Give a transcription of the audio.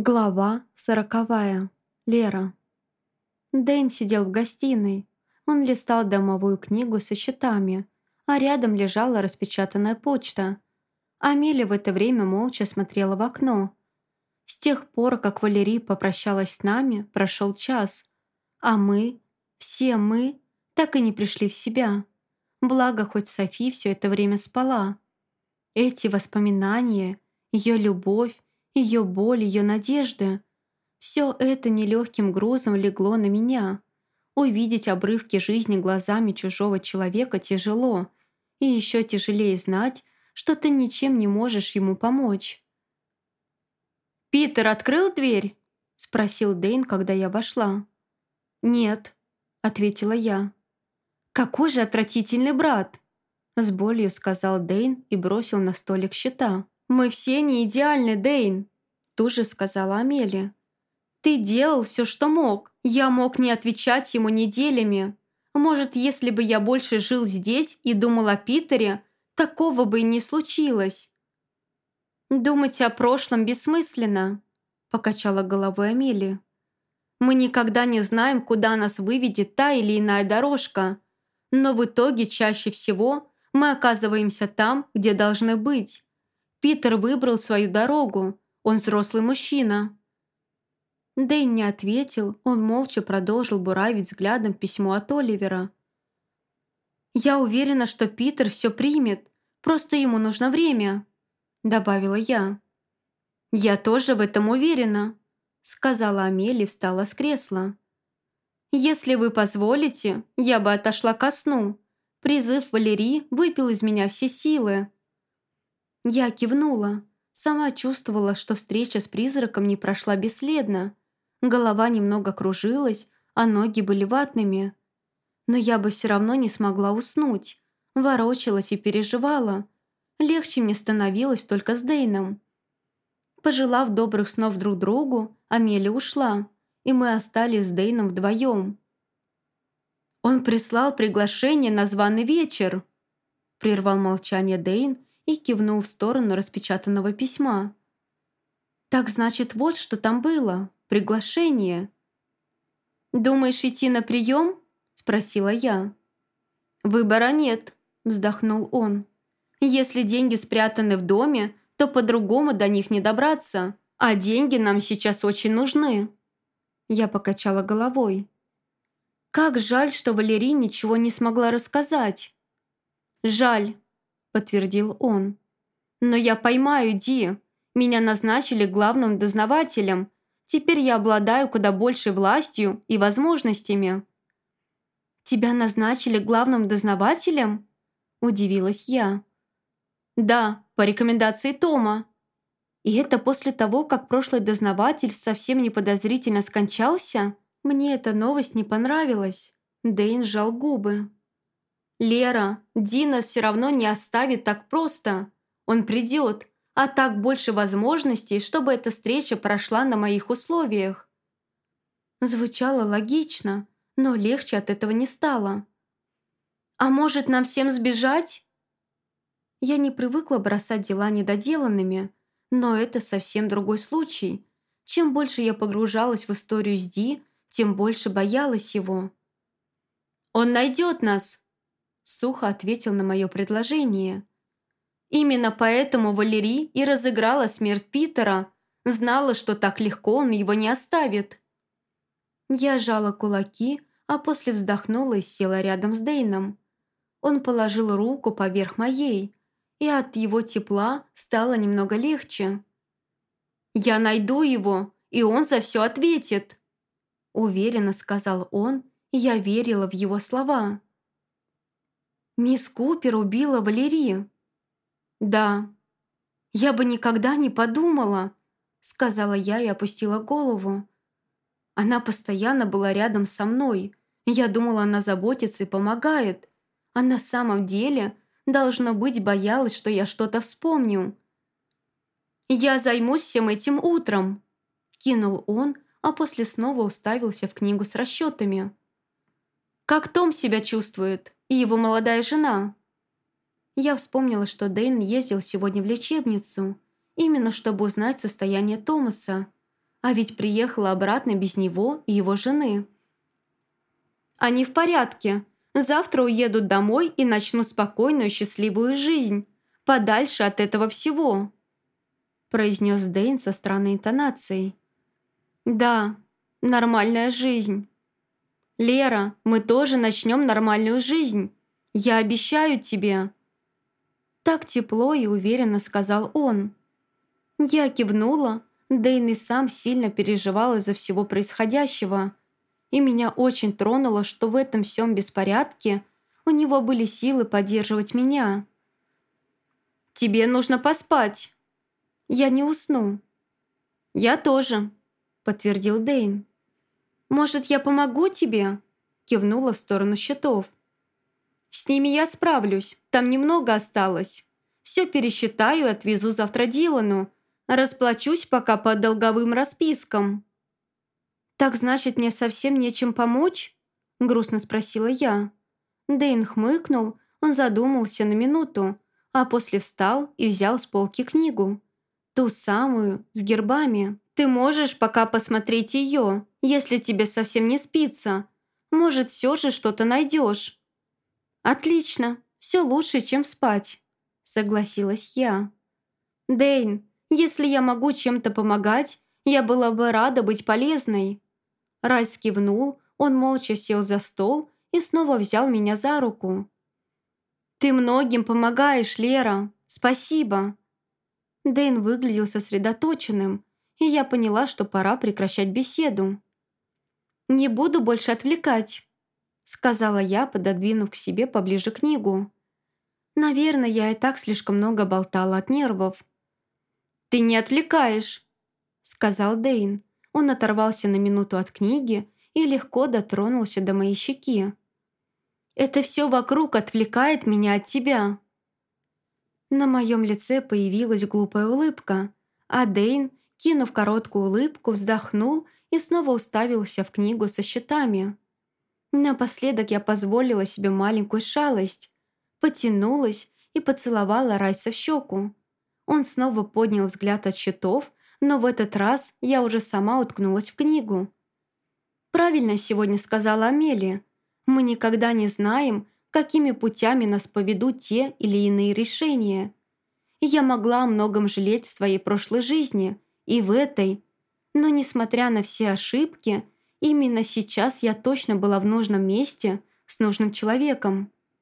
Глава сороковая. Лера. Дэн сидел в гостиной. Он листал домовую книгу со счетами, а рядом лежала распечатанная почта. Амелия в это время молча смотрела в окно. С тех пор, как Валерий попрощалась с нами, прошел час, а мы, все мы, так и не пришли в себя. Благо, хоть Софи все это время спала. Эти воспоминания, ее любовь, ее боль, ее надежды. Все это нелегким грузом легло на меня. Увидеть обрывки жизни глазами чужого человека тяжело. И еще тяжелее знать, что ты ничем не можешь ему помочь. «Питер открыл дверь?» – спросил Дэйн, когда я вошла. «Нет», – ответила я. «Какой же отвратительный брат!» С болью сказал Дэйн и бросил на столик счета. «Мы все не идеальны, Дейн», – тоже сказала Амелия. «Ты делал все, что мог. Я мог не отвечать ему неделями. Может, если бы я больше жил здесь и думал о Питере, такого бы и не случилось». «Думать о прошлом бессмысленно», – покачала головой Амелия. «Мы никогда не знаем, куда нас выведет та или иная дорожка, но в итоге чаще всего мы оказываемся там, где должны быть». Питер выбрал свою дорогу. Он взрослый мужчина». Дэйн не ответил, он молча продолжил буравить взглядом письмо от Оливера. «Я уверена, что Питер все примет, просто ему нужно время», — добавила я. «Я тоже в этом уверена», — сказала Амели и встала с кресла. «Если вы позволите, я бы отошла ко сну. Призыв Валерии выпил из меня все силы». Я кивнула. Сама чувствовала, что встреча с призраком не прошла бесследно. Голова немного кружилась, а ноги были ватными. Но я бы все равно не смогла уснуть. Ворочалась и переживала. Легче мне становилось только с Дейном. Пожелав добрых снов друг другу, Амелия ушла, и мы остались с Дейном вдвоем. «Он прислал приглашение на званый вечер», прервал молчание Дейн и кивнул в сторону распечатанного письма. «Так значит, вот что там было. Приглашение». «Думаешь идти на прием?» – спросила я. «Выбора нет», – вздохнул он. «Если деньги спрятаны в доме, то по-другому до них не добраться, а деньги нам сейчас очень нужны». Я покачала головой. «Как жаль, что Валерий ничего не смогла рассказать». «Жаль», подтвердил он. «Но я поймаю Ди. Меня назначили главным дознавателем. Теперь я обладаю куда большей властью и возможностями». «Тебя назначили главным дознавателем?» – удивилась я. «Да, по рекомендации Тома». «И это после того, как прошлый дознаватель совсем неподозрительно скончался?» Мне эта новость не понравилась. Дэйн сжал губы. «Лера, Дина все равно не оставит так просто. Он придет, а так больше возможностей, чтобы эта встреча прошла на моих условиях». Звучало логично, но легче от этого не стало. «А может, нам всем сбежать?» Я не привыкла бросать дела недоделанными, но это совсем другой случай. Чем больше я погружалась в историю с Ди, тем больше боялась его. «Он найдет нас!» Сухо ответил на мое предложение. Именно поэтому Валерий и разыграла смерть Питера, знала, что так легко он его не оставит. Я сжала кулаки, а после вздохнула и села рядом с Дейном. Он положил руку поверх моей, и от его тепла стало немного легче. «Я найду его, и он за все ответит», уверенно сказал он, и я верила в его слова. «Мисс Купер убила Валерию?» «Да». «Я бы никогда не подумала», — сказала я и опустила голову. Она постоянно была рядом со мной. Я думала, она заботится и помогает. А на самом деле, должно быть, боялась, что я что-то вспомню. «Я займусь всем этим утром», — кинул он, а после снова уставился в книгу с расчетами. «Как Том себя чувствует?» И его молодая жена. Я вспомнила, что Дэйн ездил сегодня в лечебницу, именно чтобы узнать состояние Томаса. а ведь приехала обратно без него и его жены. «Они в порядке. Завтра уедут домой и начнут спокойную счастливую жизнь, подальше от этого всего», произнес Дэйн со странной интонацией. «Да, нормальная жизнь. Лера, мы тоже начнем нормальную жизнь. Я обещаю тебе». Так тепло и уверенно сказал он. Я кивнула, Дэйн и сам сильно переживал из-за всего происходящего. И меня очень тронуло, что в этом всем беспорядке у него были силы поддерживать меня. «Тебе нужно поспать!» «Я не усну». «Я тоже», — подтвердил Дэйн. «Может, я помогу тебе?» — кивнула в сторону счетов. «С ними я справлюсь, там немного осталось. Все пересчитаю и отвезу завтра Дилану. Расплачусь пока по долговым распискам». «Так значит, мне совсем нечем помочь?» — грустно спросила я. Дэйн хмыкнул, он задумался на минуту, а после встал и взял с полки книгу. Ту самую, с гербами. Ты можешь пока посмотреть ее, если тебе совсем не спится. Может, все же что-то найдешь. Отлично, все лучше, чем спать, согласилась я. Дэйн, если я могу чем-то помогать, я была бы рада быть полезной. Райс кивнул, он молча сел за стол и снова взял меня за руку. «Ты многим помогаешь, Лера. Спасибо. Дэйн выглядел сосредоточенным, и я поняла, что пора прекращать беседу. «Не буду больше отвлекать», — сказала я, пододвинув к себе поближе книгу. Наверное, я и так слишком много болтала от нервов. «Ты не отвлекаешь», — сказал Дэйн. Он оторвался на минуту от книги и легко дотронулся до моей щеки. «Это все вокруг отвлекает меня от тебя», на моем лице появилась глупая улыбка, а Дейн, кинув короткую улыбку, вздохнул и снова уставился в книгу со счетами. Напоследок я позволила себе маленькую шалость, потянулась и поцеловала Райса в щеку. Он снова поднял взгляд от счетов, но в этот раз я уже сама уткнулась в книгу. «Правильно сегодня сказала Амелия. Мы никогда не знаем, какими путями нас поведут те или иные решения. я могла о многом жалеть в своей прошлой жизни, и в этой. Но несмотря на все ошибки, именно сейчас я точно была в нужном месте с нужным человеком.